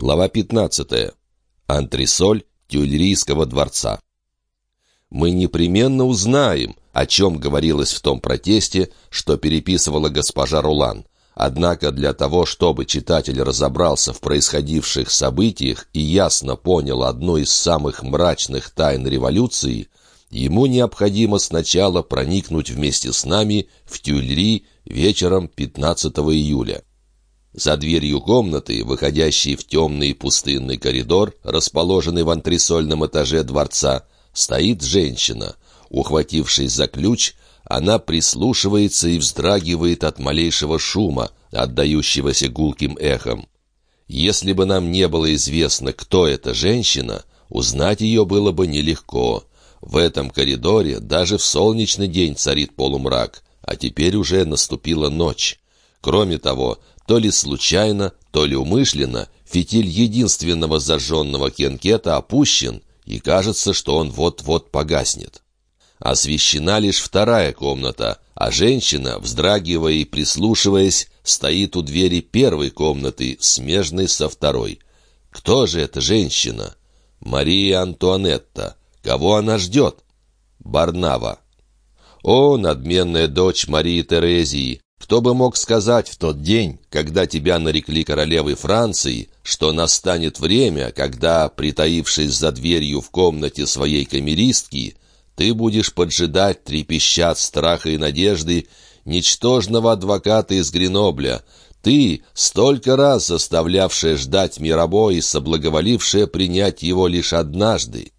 Глава 15. Антресоль Тюильрийского дворца. Мы непременно узнаем, о чем говорилось в том протесте, что переписывала госпожа Рулан. Однако для того, чтобы читатель разобрался в происходивших событиях и ясно понял одну из самых мрачных тайн революции, ему необходимо сначала проникнуть вместе с нами в Тюильри вечером 15 июля. За дверью комнаты, выходящей в темный пустынный коридор, расположенный в антресольном этаже дворца, стоит женщина. Ухватившись за ключ, она прислушивается и вздрагивает от малейшего шума, отдающегося гулким эхом. Если бы нам не было известно, кто эта женщина, узнать ее было бы нелегко. В этом коридоре даже в солнечный день царит полумрак, а теперь уже наступила ночь. Кроме того, то ли случайно, то ли умышленно, фитиль единственного зажженного кенкета опущен, и кажется, что он вот-вот погаснет. Освещена лишь вторая комната, а женщина, вздрагивая и прислушиваясь, стоит у двери первой комнаты, смежной со второй. Кто же эта женщина? Мария Антуанетта. Кого она ждет? Барнава. О, надменная дочь Марии Терезии! Кто бы мог сказать в тот день, когда тебя нарекли королевой Франции, что настанет время, когда, притаившись за дверью в комнате своей камеристки, ты будешь поджидать, трепеща от страха и надежды, ничтожного адвоката из Гренобля, ты, столько раз заставлявшая ждать Мирабо и соблаговолившая принять его лишь однажды.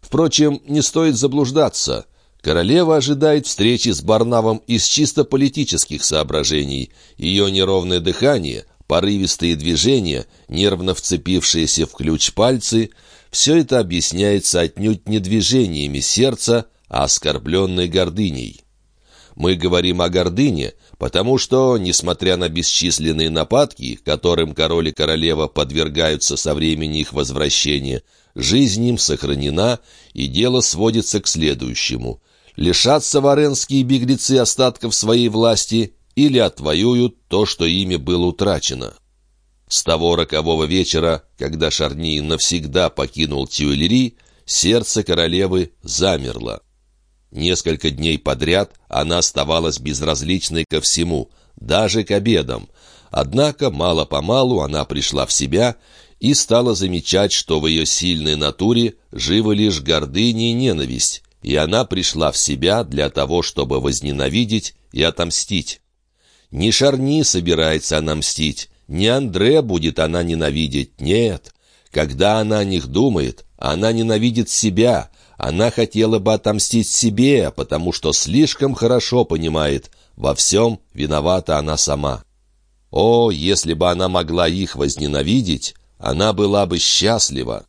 Впрочем, не стоит заблуждаться — Королева ожидает встречи с Барнавом из чисто политических соображений. Ее неровное дыхание, порывистые движения, нервно вцепившиеся в ключ пальцы — все это объясняется отнюдь не движениями сердца, а оскорбленной гордыней. Мы говорим о гордыне, потому что, несмотря на бесчисленные нападки, которым король и королева подвергаются со времени их возвращения, жизнь им сохранена, и дело сводится к следующему — лишатся варенские беглецы остатков своей власти или отвоюют то, что ими было утрачено. С того рокового вечера, когда Шарни навсегда покинул Тюильри, сердце королевы замерло. Несколько дней подряд она оставалась безразличной ко всему, даже к обедам. Однако мало-помалу она пришла в себя и стала замечать, что в ее сильной натуре живы лишь гордыня и ненависть, и она пришла в себя для того, чтобы возненавидеть и отомстить. Не Шарни собирается она мстить, не Андре будет она ненавидеть, нет. Когда она о них думает, она ненавидит себя, она хотела бы отомстить себе, потому что слишком хорошо понимает, во всем виновата она сама. О, если бы она могла их возненавидеть, она была бы счастлива.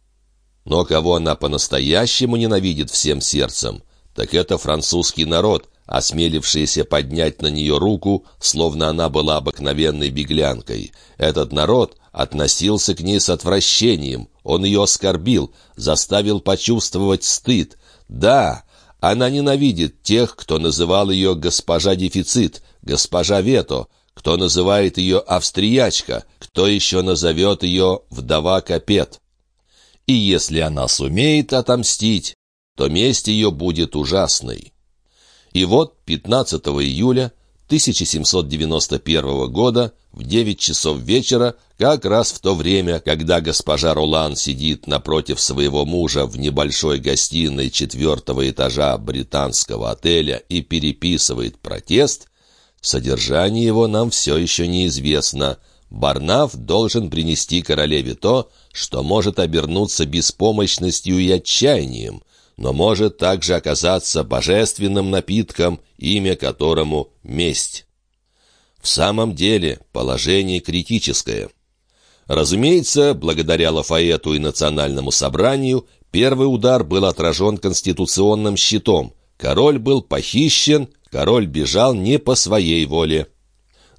Но кого она по-настоящему ненавидит всем сердцем, так это французский народ, осмелившийся поднять на нее руку, словно она была обыкновенной беглянкой. Этот народ относился к ней с отвращением, он ее оскорбил, заставил почувствовать стыд. Да, она ненавидит тех, кто называл ее «госпожа дефицит», «госпожа вето», кто называет ее «австриячка», кто еще назовет ее «вдова капет» и если она сумеет отомстить, то месть ее будет ужасной. И вот 15 июля 1791 года в 9 часов вечера, как раз в то время, когда госпожа Ролан сидит напротив своего мужа в небольшой гостиной четвертого этажа британского отеля и переписывает протест, содержание его нам все еще неизвестно – Барнаф должен принести королеве то, что может обернуться беспомощностью и отчаянием, но может также оказаться божественным напитком, имя которому — месть. В самом деле положение критическое. Разумеется, благодаря Лафаэту и Национальному собранию, первый удар был отражен конституционным щитом. Король был похищен, король бежал не по своей воле.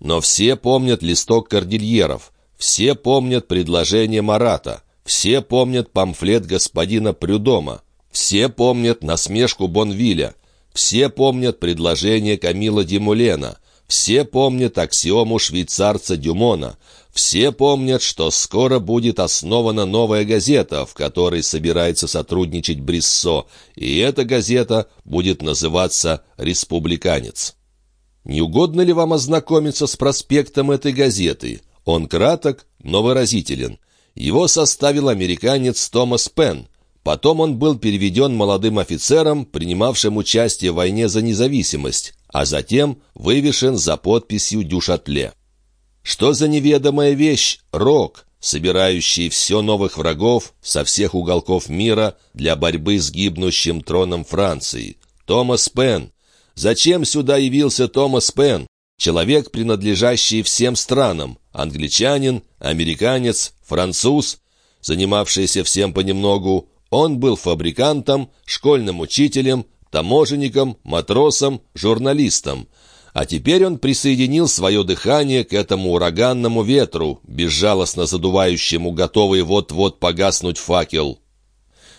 Но все помнят листок кордильеров, все помнят предложение Марата, все помнят памфлет господина Прюдома, все помнят насмешку Бонвиля, все помнят предложение Камила Димулена, все помнят аксиому швейцарца Дюмона, Все помнят, что скоро будет основана новая газета, в которой собирается сотрудничать Бриссо, и эта газета будет называться «Республиканец». Не угодно ли вам ознакомиться с проспектом этой газеты? Он краток, но выразителен. Его составил американец Томас Пен. Потом он был переведен молодым офицером, принимавшим участие в войне за независимость, а затем вывешен за подписью Дюшатле. Что за неведомая вещь — рок, собирающий все новых врагов со всех уголков мира для борьбы с гибнущим троном Франции? Томас Пен. Зачем сюда явился Томас Пен? Человек, принадлежащий всем странам. Англичанин, американец, француз, занимавшийся всем понемногу. Он был фабрикантом, школьным учителем, таможенником, матросом, журналистом — а теперь он присоединил свое дыхание к этому ураганному ветру, безжалостно задувающему готовый вот-вот погаснуть факел.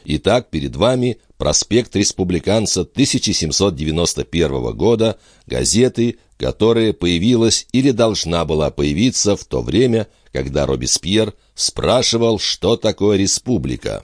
Итак, перед вами проспект республиканца 1791 года, газеты, которая появилась или должна была появиться в то время, когда Робеспьер спрашивал, что такое республика.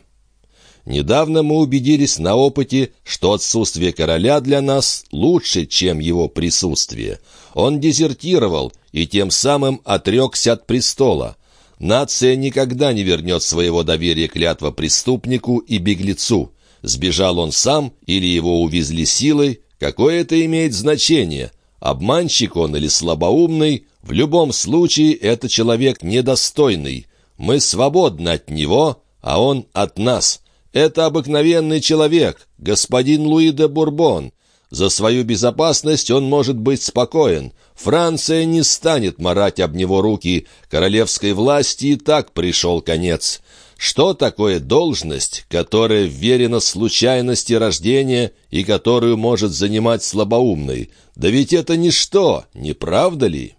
Недавно мы убедились на опыте, что отсутствие короля для нас лучше, чем его присутствие. Он дезертировал и тем самым отрекся от престола. Нация никогда не вернет своего доверия клятва преступнику и беглецу. Сбежал он сам или его увезли силой, какое это имеет значение? Обманщик он или слабоумный, в любом случае это человек недостойный. Мы свободны от него, а он от нас. Это обыкновенный человек, господин Луи де Бурбон. За свою безопасность он может быть спокоен. Франция не станет марать об него руки. Королевской власти и так пришел конец. Что такое должность, которая вверена случайности рождения и которую может занимать слабоумный? Да ведь это ничто, не правда ли?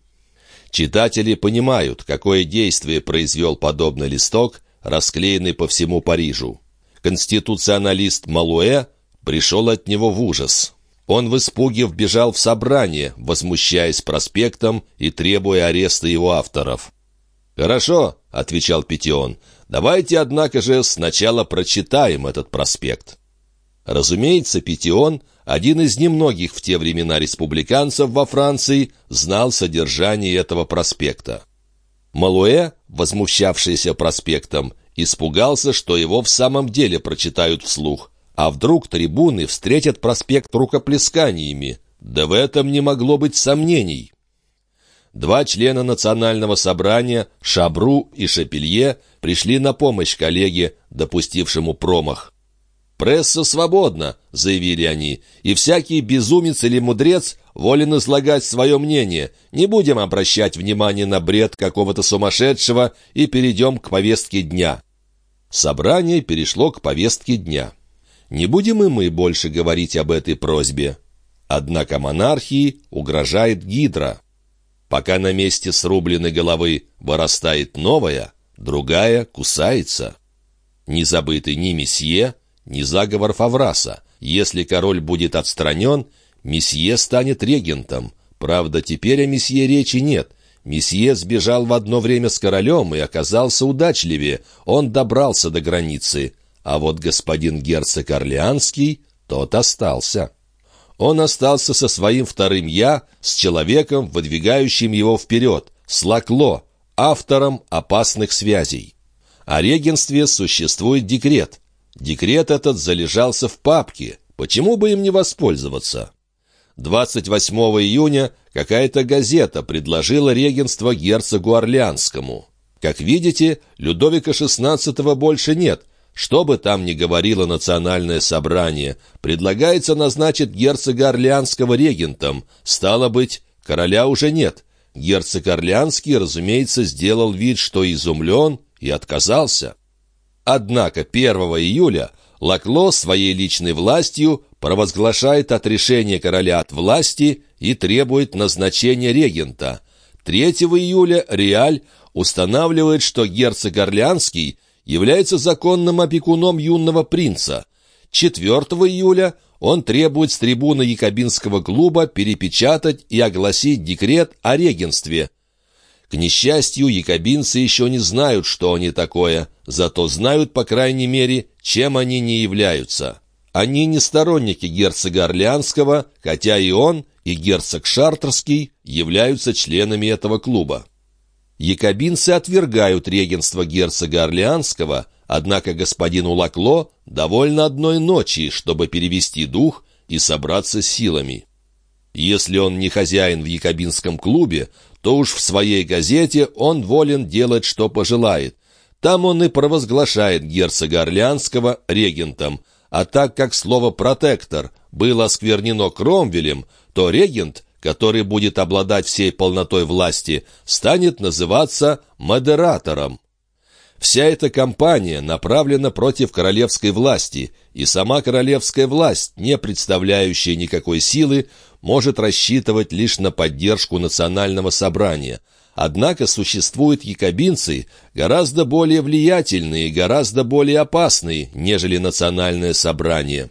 Читатели понимают, какое действие произвел подобный листок, расклеенный по всему Парижу конституционалист Малуэ пришел от него в ужас. Он в испуге вбежал в собрание, возмущаясь проспектом и требуя ареста его авторов. «Хорошо», — отвечал Петион, — «давайте, однако же, сначала прочитаем этот проспект». Разумеется, Петион, один из немногих в те времена республиканцев во Франции, знал содержание этого проспекта. Малуэ, возмущавшийся проспектом, Испугался, что его в самом деле прочитают вслух. А вдруг трибуны встретят проспект рукоплесканиями? Да в этом не могло быть сомнений. Два члена национального собрания, Шабру и Шапелье, пришли на помощь коллеге, допустившему промах. «Пресса свободна», — заявили они, «и всякий безумец или мудрец волен излагать свое мнение. Не будем обращать внимание на бред какого-то сумасшедшего и перейдем к повестке дня». Собрание перешло к повестке дня. Не будем и мы больше говорить об этой просьбе. Однако монархии угрожает гидра. Пока на месте срубленной головы вырастает новая, другая кусается. Не забытый ни месье, не заговор Фавраса. Если король будет отстранен, месье станет регентом. Правда, теперь о месье речи нет. Месье сбежал в одно время с королем и оказался удачливее. Он добрался до границы. А вот господин герцог Орлеанский, тот остался. Он остался со своим вторым «я», с человеком, выдвигающим его вперед, с Лакло, автором опасных связей. О регенстве существует декрет. Декрет этот залежался в папке. Почему бы им не воспользоваться? 28 июня какая-то газета предложила регенство герцогу Орлеанскому. Как видите, Людовика XVI больше нет. Что бы там ни говорило национальное собрание, предлагается назначить герцога Орлеанского регентом. Стало быть, короля уже нет. Герцог Орлеанский, разумеется, сделал вид, что изумлен, и отказался. Однако 1 июля Лакло своей личной властью провозглашает отрешение короля от власти и требует назначения регента. 3 июля Реаль устанавливает, что герцог Орлеанский является законным опекуном юного принца. 4 июля он требует с трибуны Якобинского клуба перепечатать и огласить декрет о регенстве – К несчастью, якобинцы еще не знают, что они такое, зато знают, по крайней мере, чем они не являются. Они не сторонники герцога Орлеанского, хотя и он, и герцог Шартерский являются членами этого клуба. Якобинцы отвергают регенство герцога Орлеанского, однако господину Лакло довольно одной ночи, чтобы перевести дух и собраться силами. Если он не хозяин в якобинском клубе, то уж в своей газете он волен делать, что пожелает. Там он и провозглашает герцога Орлеанского регентом, а так как слово «протектор» было осквернено Кромвелем, то регент, который будет обладать всей полнотой власти, станет называться модератором. Вся эта кампания направлена против королевской власти, и сама королевская власть, не представляющая никакой силы, может рассчитывать лишь на поддержку национального собрания. Однако существуют якобинцы, гораздо более влиятельные и гораздо более опасные, нежели национальное собрание.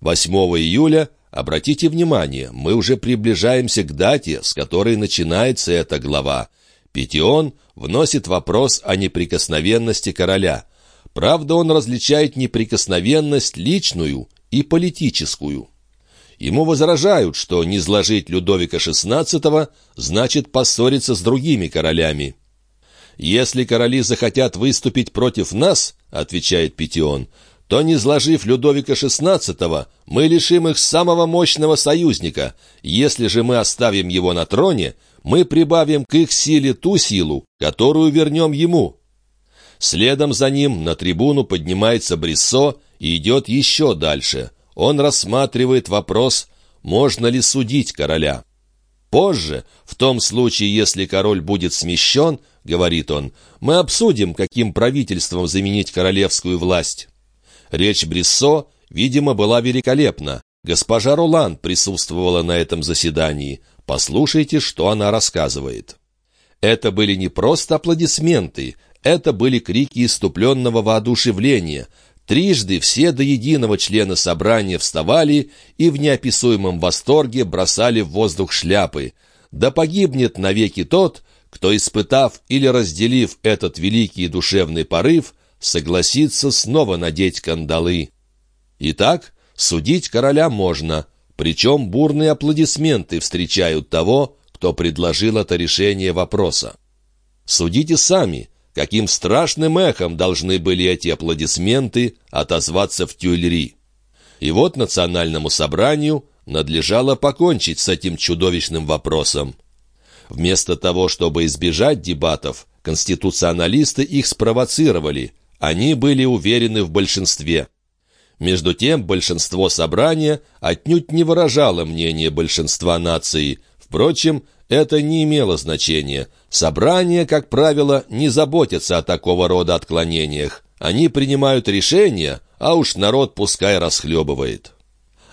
8 июля, обратите внимание, мы уже приближаемся к дате, с которой начинается эта глава. Петион вносит вопрос о неприкосновенности короля. Правда, он различает неприкосновенность личную и политическую. Ему возражают, что не низложить Людовика XVI значит поссориться с другими королями. «Если короли захотят выступить против нас, — отвечает Петион, — то, не сложив Людовика XVI, мы лишим их самого мощного союзника. Если же мы оставим его на троне, мы прибавим к их силе ту силу, которую вернем ему». Следом за ним на трибуну поднимается Бриссо и идет еще дальше — он рассматривает вопрос, можно ли судить короля. Позже, в том случае, если король будет смещен, говорит он, мы обсудим, каким правительством заменить королевскую власть. Речь Бриссо, видимо, была великолепна. Госпожа Ролан присутствовала на этом заседании. Послушайте, что она рассказывает. Это были не просто аплодисменты, это были крики иступленного воодушевления, Трижды все до единого члена собрания вставали и в неописуемом восторге бросали в воздух шляпы. Да погибнет навеки тот, кто, испытав или разделив этот великий душевный порыв, согласится снова надеть кандалы. Итак, судить короля можно, причем бурные аплодисменты встречают того, кто предложил это решение вопроса. Судите сами, каким страшным эхом должны были эти аплодисменты отозваться в Тюильри. И вот национальному собранию надлежало покончить с этим чудовищным вопросом. Вместо того, чтобы избежать дебатов, конституционалисты их спровоцировали, они были уверены в большинстве. Между тем, большинство собрания отнюдь не выражало мнение большинства нации. Впрочем, это не имело значения. Собрания, как правило, не заботятся о такого рода отклонениях. Они принимают решения, а уж народ пускай расхлебывает.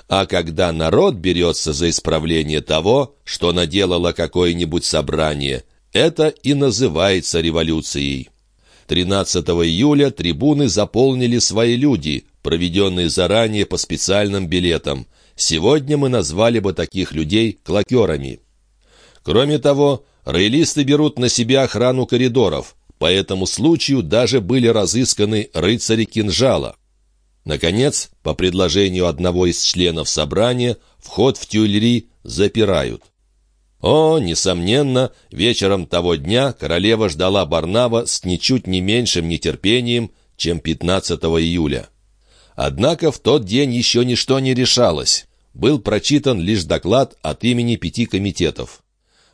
А когда народ берется за исправление того, что наделало какое-нибудь собрание, это и называется революцией. 13 июля трибуны заполнили свои люди, проведенные заранее по специальным билетам. Сегодня мы назвали бы таких людей клокерами. Кроме того, роялисты берут на себя охрану коридоров. По этому случаю даже были разысканы рыцари кинжала. Наконец, по предложению одного из членов собрания, вход в Тюильри запирают. О, несомненно, вечером того дня королева ждала Барнава с ничуть не меньшим нетерпением, чем 15 июля. Однако в тот день еще ничто не решалось. Был прочитан лишь доклад от имени пяти комитетов.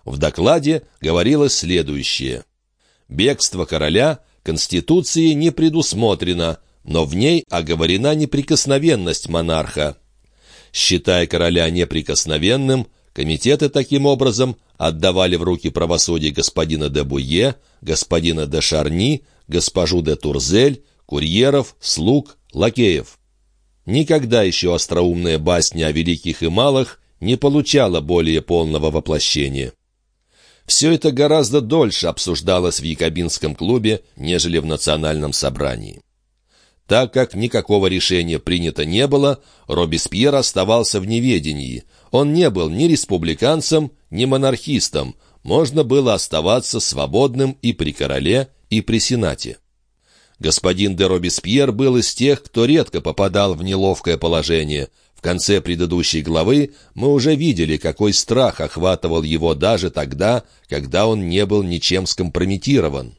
В докладе говорилось следующее. «Бегство короля Конституции не предусмотрено, но в ней оговорена неприкосновенность монарха. Считая короля неприкосновенным, комитеты таким образом отдавали в руки правосудия господина де Буе, господина де Шарни, госпожу де Турзель, курьеров, слуг, лакеев. Никогда еще остроумная басня о великих и малых не получала более полного воплощения. Все это гораздо дольше обсуждалось в Якобинском клубе, нежели в национальном собрании. Так как никакого решения принято не было, Робеспьер оставался в неведении. Он не был ни республиканцем, ни монархистом. можно было оставаться свободным и при короле, и при сенате. Господин де Робеспьер был из тех, кто редко попадал в неловкое положение. В конце предыдущей главы мы уже видели, какой страх охватывал его даже тогда, когда он не был ничем скомпрометирован.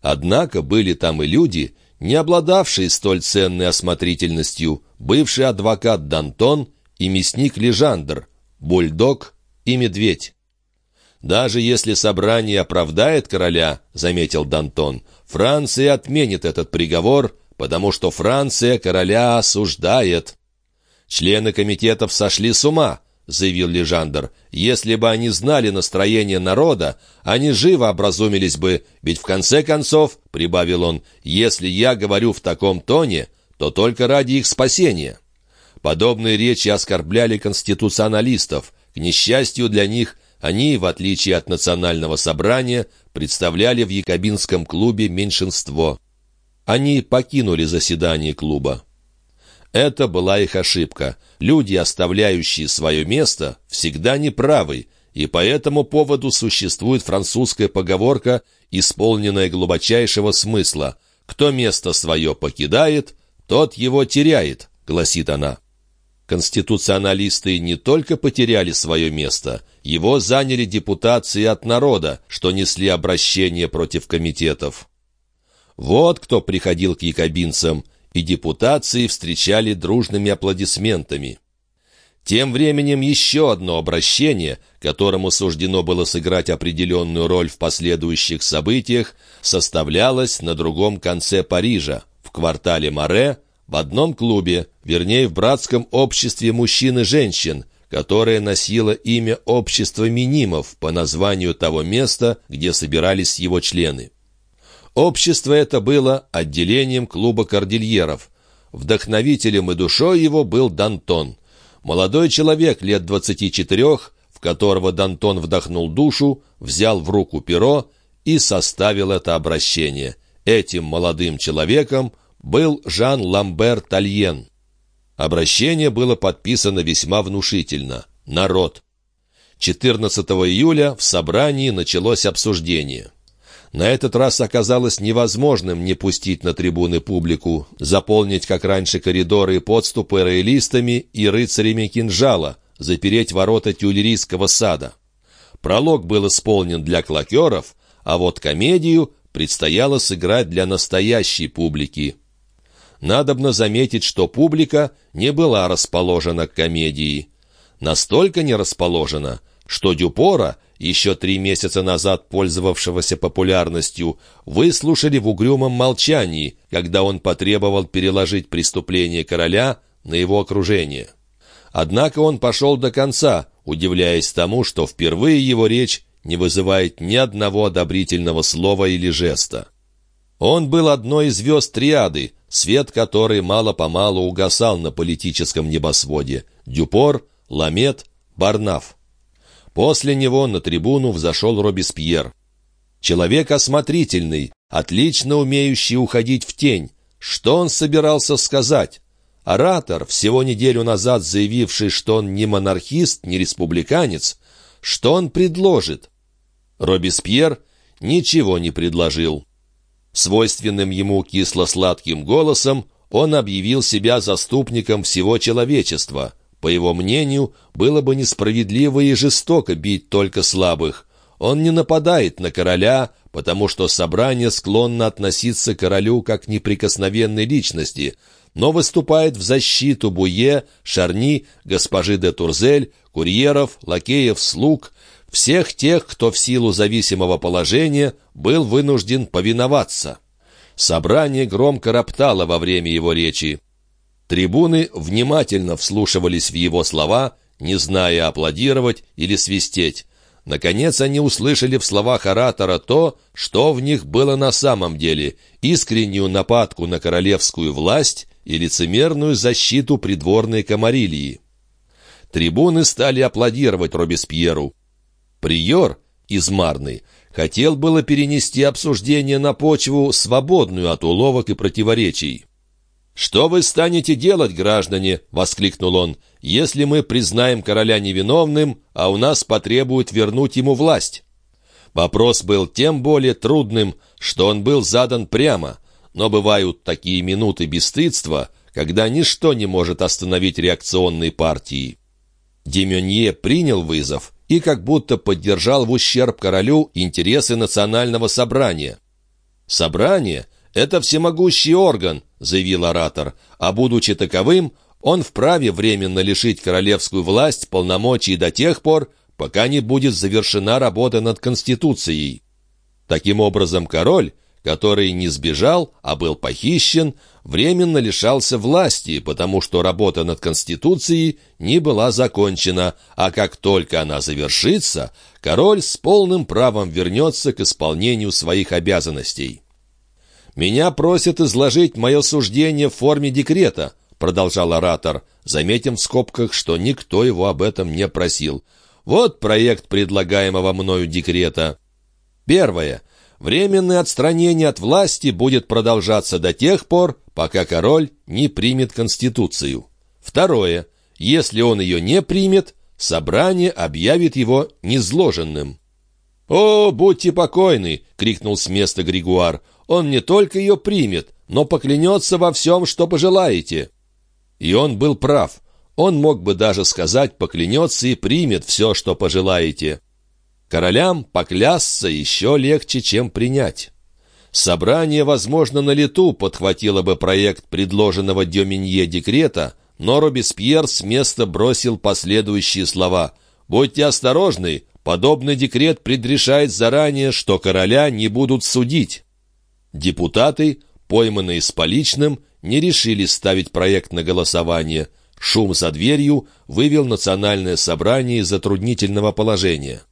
Однако были там и люди, не обладавшие столь ценной осмотрительностью, бывший адвокат Дантон и мясник Лежандр, бульдог и медведь. «Даже если собрание оправдает короля, — заметил Дантон, — Франция отменит этот приговор, потому что Франция короля осуждает». «Члены комитетов сошли с ума», — заявил Лежандр. «Если бы они знали настроение народа, они живо образумились бы, ведь в конце концов, — прибавил он, — если я говорю в таком тоне, то только ради их спасения». Подобные речи оскорбляли конституционалистов. К несчастью для них, они, в отличие от национального собрания, представляли в якобинском клубе меньшинство. Они покинули заседание клуба. Это была их ошибка. Люди, оставляющие свое место, всегда неправы, и по этому поводу существует французская поговорка, исполненная глубочайшего смысла «Кто место свое покидает, тот его теряет», — гласит она. Конституционалисты не только потеряли свое место, его заняли депутации от народа, что несли обращение против комитетов. Вот кто приходил к якобинцам, и депутации встречали дружными аплодисментами. Тем временем еще одно обращение, которому суждено было сыграть определенную роль в последующих событиях, составлялось на другом конце Парижа, в квартале Море, в одном клубе, вернее, в братском обществе мужчин и женщин, которое носило имя «Общество минимов» по названию того места, где собирались его члены. Общество это было отделением клуба кордильеров. Вдохновителем и душой его был Дантон. Молодой человек лет 24, в которого Дантон вдохнул душу, взял в руку перо и составил это обращение. Этим молодым человеком был Жан Ламбер Тальен. Обращение было подписано весьма внушительно. Народ. 14 июля в собрании началось обсуждение. На этот раз оказалось невозможным не пустить на трибуны публику, заполнить, как раньше, коридоры и подступы роялистами и рыцарями кинжала, запереть ворота тюлерийского сада. Пролог был исполнен для клокеров, а вот комедию предстояло сыграть для настоящей публики надобно заметить, что публика не была расположена к комедии. Настолько не расположена, что Дюпора, еще три месяца назад пользовавшегося популярностью, выслушали в угрюмом молчании, когда он потребовал переложить преступление короля на его окружение. Однако он пошел до конца, удивляясь тому, что впервые его речь не вызывает ни одного одобрительного слова или жеста. Он был одной из звезд триады, свет которой мало-помалу угасал на политическом небосводе. Дюпор, Ламет, Барнаф. После него на трибуну взошел Робеспьер. Человек осмотрительный, отлично умеющий уходить в тень. Что он собирался сказать? Оратор, всего неделю назад заявивший, что он не монархист, не республиканец, что он предложит? Робеспьер ничего не предложил. Свойственным ему кисло-сладким голосом он объявил себя заступником всего человечества. По его мнению, было бы несправедливо и жестоко бить только слабых. Он не нападает на короля, потому что собрание склонно относиться к королю как неприкосновенной личности, но выступает в защиту Буе, Шарни, госпожи де Турзель, курьеров, лакеев, слуг, всех тех, кто в силу зависимого положения был вынужден повиноваться. Собрание громко роптало во время его речи. Трибуны внимательно вслушивались в его слова, не зная аплодировать или свистеть. Наконец они услышали в словах оратора то, что в них было на самом деле — искреннюю нападку на королевскую власть и лицемерную защиту придворной комарилии. Трибуны стали аплодировать Робеспьеру. Приор из Марны хотел было перенести обсуждение на почву, свободную от уловок и противоречий. «Что вы станете делать, граждане?» — воскликнул он. «Если мы признаем короля невиновным, а у нас потребуют вернуть ему власть». Вопрос был тем более трудным, что он был задан прямо, но бывают такие минуты бесстыдства, когда ничто не может остановить реакционные партии. Демюнье принял вызов и как будто поддержал в ущерб королю интересы национального собрания. «Собрание — это всемогущий орган», — заявил оратор, «а будучи таковым, он вправе временно лишить королевскую власть полномочий до тех пор, пока не будет завершена работа над Конституцией. Таким образом, король, который не сбежал, а был похищен, временно лишался власти, потому что работа над Конституцией не была закончена, а как только она завершится, король с полным правом вернется к исполнению своих обязанностей. «Меня просят изложить мое суждение в форме декрета», продолжал оратор, заметив в скобках, что никто его об этом не просил. «Вот проект предлагаемого мною декрета». Первое. Временное отстранение от власти будет продолжаться до тех пор, пока король не примет Конституцию. Второе. Если он ее не примет, собрание объявит его незложенным. «О, будьте покойны!» — крикнул с места Григуар. «Он не только ее примет, но поклянется во всем, что пожелаете». И он был прав. Он мог бы даже сказать «поклянется и примет все, что пожелаете». Королям поклясться еще легче, чем принять. Собрание, возможно, на лету подхватило бы проект предложенного Дюминье декрета, но Робеспьер с места бросил последующие слова. «Будьте осторожны, подобный декрет предрешает заранее, что короля не будут судить». Депутаты, пойманные с поличным, не решили ставить проект на голосование. Шум за дверью вывел национальное собрание из затруднительного положения.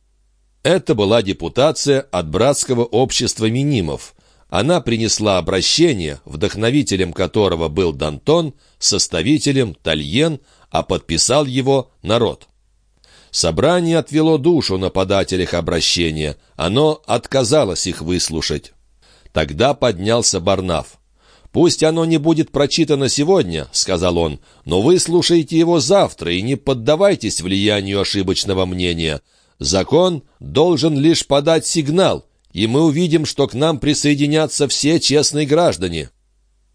Это была депутация от братского общества минимов. Она принесла обращение, вдохновителем которого был Дантон, составителем Тальен, а подписал его народ. Собрание отвело душу на подателях обращения, оно отказалось их выслушать. Тогда поднялся Барнаф. «Пусть оно не будет прочитано сегодня», — сказал он, «но вы слушайте его завтра и не поддавайтесь влиянию ошибочного мнения. Закон должен лишь подать сигнал, и мы увидим, что к нам присоединятся все честные граждане.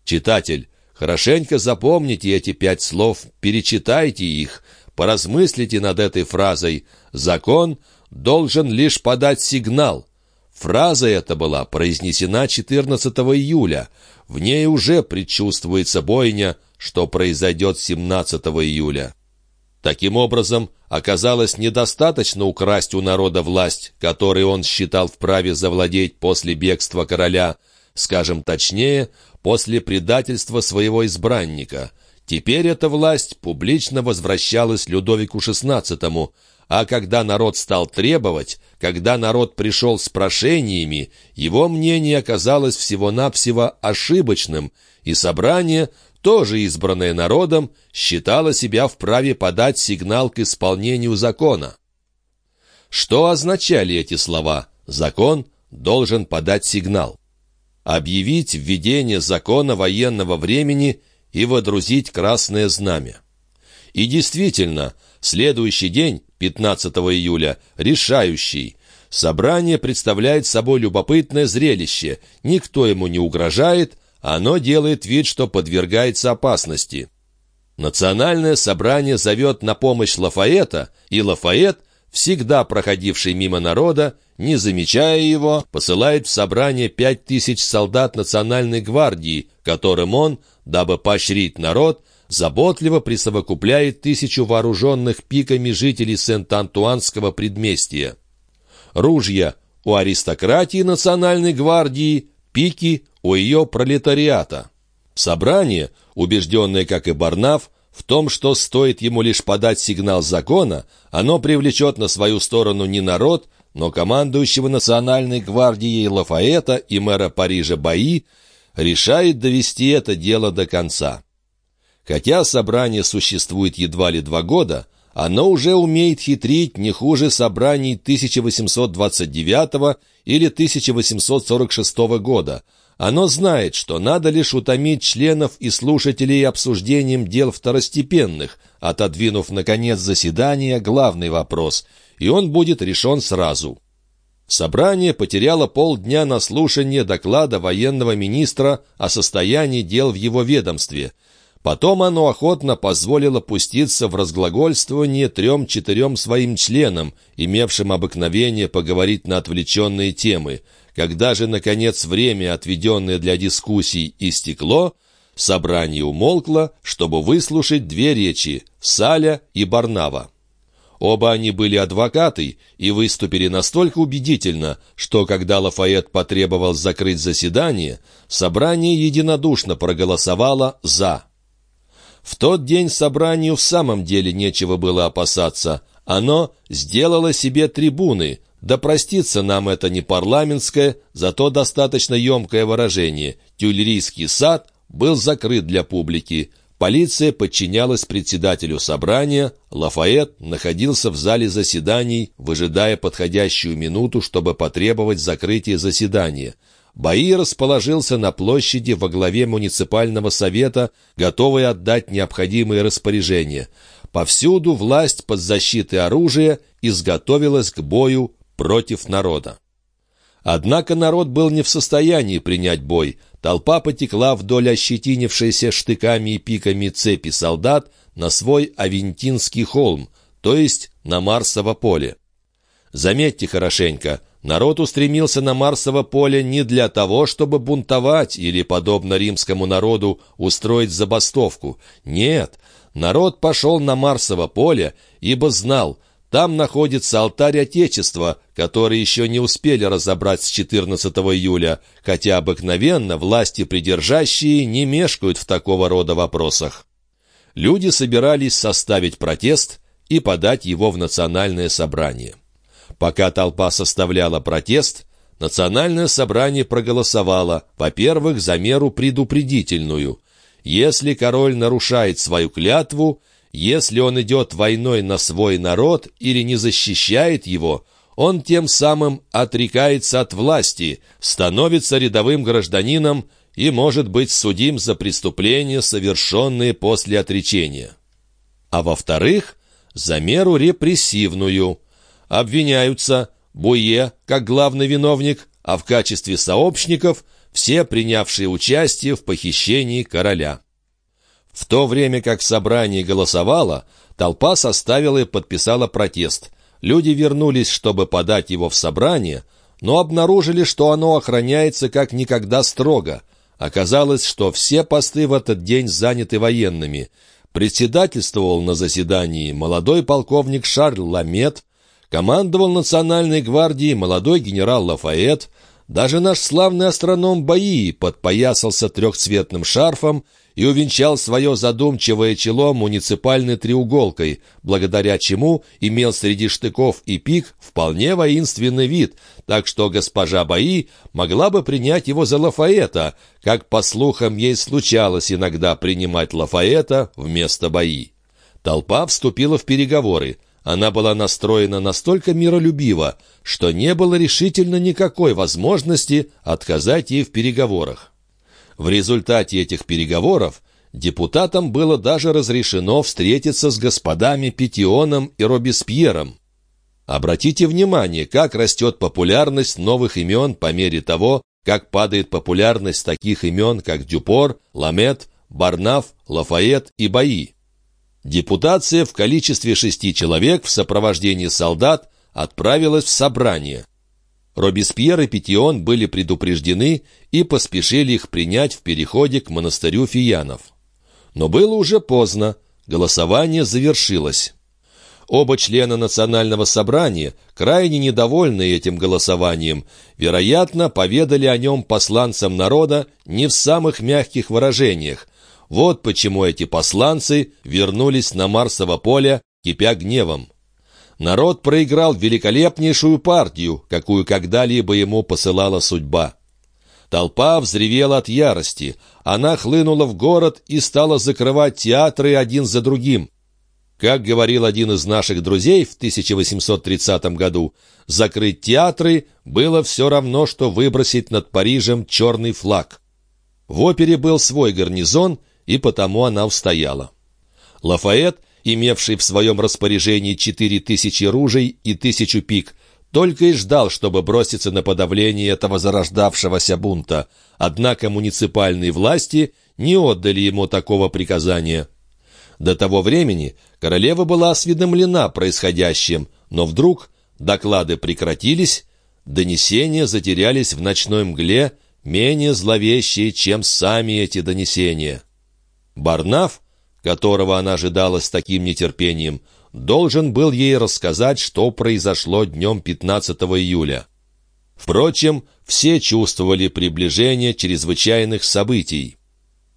Читатель, хорошенько запомните эти пять слов, перечитайте их, поразмыслите над этой фразой «Закон должен лишь подать сигнал». Фраза эта была произнесена 14 июля. В ней уже предчувствуется бойня, что произойдет 17 июля. Таким образом, оказалось недостаточно украсть у народа власть, которой он считал вправе завладеть после бегства короля, скажем точнее, после предательства своего избранника. Теперь эта власть публично возвращалась Людовику XVI, а когда народ стал требовать, когда народ пришел с прошениями, его мнение оказалось всего-навсего ошибочным, и собрание тоже избранное народом, считала себя вправе подать сигнал к исполнению закона. Что означали эти слова «закон должен подать сигнал»? Объявить введение закона военного времени и водрузить красное знамя. И действительно, следующий день, 15 июля, решающий. Собрание представляет собой любопытное зрелище. Никто ему не угрожает, оно делает вид, что подвергается опасности. Национальное собрание зовет на помощь Лафаэта, и Лафаэт, всегда проходивший мимо народа, не замечая его, посылает в собрание пять тысяч солдат Национальной гвардии, которым он, дабы поощрить народ, заботливо присовокупляет тысячу вооруженных пиками жителей Сент-Антуанского предместья. Ружья у аристократии Национальной гвардии, пики у ее пролетариата. Собрание, убежденное, как и Барнаф, в том, что стоит ему лишь подать сигнал закона, оно привлечет на свою сторону не народ, но командующего национальной гвардией Лафаэта и мэра Парижа Баи, решает довести это дело до конца. Хотя собрание существует едва ли два года, оно уже умеет хитрить не хуже собраний 1829 или 1846 года – оно знает, что надо лишь утомить членов и слушателей обсуждением дел второстепенных, отодвинув, наконец, заседание главный вопрос, и он будет решен сразу. Собрание потеряло полдня на слушание доклада военного министра о состоянии дел в его ведомстве. Потом оно охотно позволило пуститься в разглагольствование трем-четырем своим членам, имевшим обыкновение поговорить на отвлеченные темы. Когда же, наконец, время, отведенное для дискуссий, истекло, собрание умолкло, чтобы выслушать две речи — Саля и Барнава. Оба они были адвокаты и выступили настолько убедительно, что когда Лафайет потребовал закрыть заседание, собрание единодушно проголосовало «за». В тот день собранию в самом деле нечего было опасаться. Оно сделало себе трибуны, да простится нам это не парламентское, зато достаточно емкое выражение. Тюльрийский сад был закрыт для публики. Полиция подчинялась председателю собрания, Лафайет находился в зале заседаний, выжидая подходящую минуту, чтобы потребовать закрытия заседания. Баи расположился на площади во главе муниципального совета, готовый отдать необходимые распоряжения. Повсюду власть под защитой оружия изготовилась к бою против народа. Однако народ был не в состоянии принять бой – Толпа потекла вдоль ощетинившейся штыками и пиками цепи солдат на свой Авентинский холм, то есть на Марсово поле. Заметьте хорошенько, народ устремился на Марсово поле не для того, чтобы бунтовать или, подобно римскому народу, устроить забастовку. Нет, народ пошел на Марсово поле, ибо знал – там находится алтарь Отечества, который еще не успели разобрать с 14 июля, хотя обыкновенно власти придержащие не мешкают в такого рода вопросах. Люди собирались составить протест и подать его в национальное собрание. Пока толпа составляла протест, национальное собрание проголосовало, во-первых, за меру предупредительную. Если король нарушает свою клятву, если он идет войной на свой народ или не защищает его, он тем самым отрекается от власти, становится рядовым гражданином и может быть судим за преступления, совершенные после отречения. А во-вторых, за меру репрессивную. Обвиняются Буе, как главный виновник, а в качестве сообщников все принявшие участие в похищении короля. В то время как собрание голосовало, толпа составила и подписала протест. Люди вернулись, чтобы подать его в собрание, но обнаружили, что оно охраняется как никогда строго. Оказалось, что все посты в этот день заняты военными. Председательствовал на заседании молодой полковник Шарль Ламет, командовал Национальной гвардией молодой генерал Лафайет, даже наш славный астроном Баи подпоясался трехцветным шарфом и увенчал свое задумчивое чело муниципальной треуголкой, благодаря чему имел среди штыков и пик вполне воинственный вид, так что госпожа Баи могла бы принять его за Лафаэта, как, по слухам, ей случалось иногда принимать Лафаэта вместо Баи. Толпа вступила в переговоры. Она была настроена настолько миролюбиво, что не было решительно никакой возможности отказать ей в переговорах. В результате этих переговоров депутатам было даже разрешено встретиться с господами Петионом и Робеспьером. Обратите внимание, как растет популярность новых имен по мере того, как падает популярность таких имен, как Дюпор, Ламет, Барнаф, Лафайет и Баи. Депутация в количестве шести человек в сопровождении солдат отправилась в собрание. Робеспьер и Петион были предупреждены и поспешили их принять в переходе к монастырю Фиянов. Но было уже поздно, голосование завершилось. Оба члена национального собрания, крайне недовольные этим голосованием, вероятно, поведали о нем посланцам народа не в самых мягких выражениях. Вот почему эти посланцы вернулись на Марсово поле, кипя гневом. Народ проиграл великолепнейшую партию, какую когда-либо ему посылала судьба. Толпа взревела от ярости. Она хлынула в город и стала закрывать театры один за другим. Как говорил один из наших друзей в 1830 году, закрыть театры было все равно, что выбросить над Парижем черный флаг. В опере был свой гарнизон, и потому она устояла. Лафайет — имевший в своем распоряжении четыре тысячи ружей и тысячу пик, только и ждал, чтобы броситься на подавление этого зарождавшегося бунта. Однако муниципальные власти не отдали ему такого приказания. До того времени королева была осведомлена происходящим, но вдруг доклады прекратились, донесения затерялись в ночной мгле, менее зловещие, чем сами эти донесения. Барнаф, которого она ожидала с таким нетерпением, должен был ей рассказать, что произошло днем 15 июля. Впрочем, все чувствовали приближение чрезвычайных событий.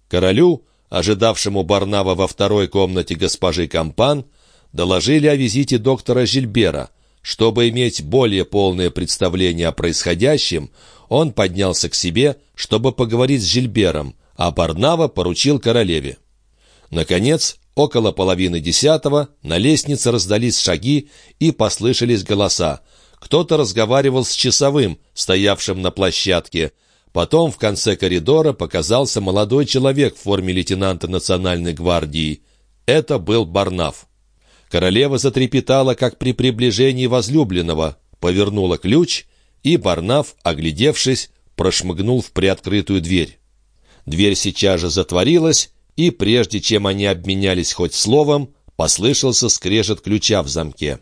Королю, ожидавшему Барнава во второй комнате госпожи Кампан, доложили о визите доктора Жильбера. Чтобы иметь более полное представление о происходящем, он поднялся к себе, чтобы поговорить с Жильбером, а Барнава поручил королеве. Наконец, около половины десятого на лестнице раздались шаги и послышались голоса. Кто-то разговаривал с часовым, стоявшим на площадке. Потом в конце коридора показался молодой человек в форме лейтенанта национальной гвардии. Это был Барнаф. Королева затрепетала, как при приближении возлюбленного, повернула ключ, и Барнаф, оглядевшись, прошмыгнул в приоткрытую дверь. Дверь сейчас же затворилась, и прежде чем они обменялись хоть словом, послышался скрежет ключа в замке.